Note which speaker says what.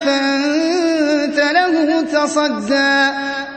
Speaker 1: فَأَنتَ لَهُ تَصَدَّىٰ.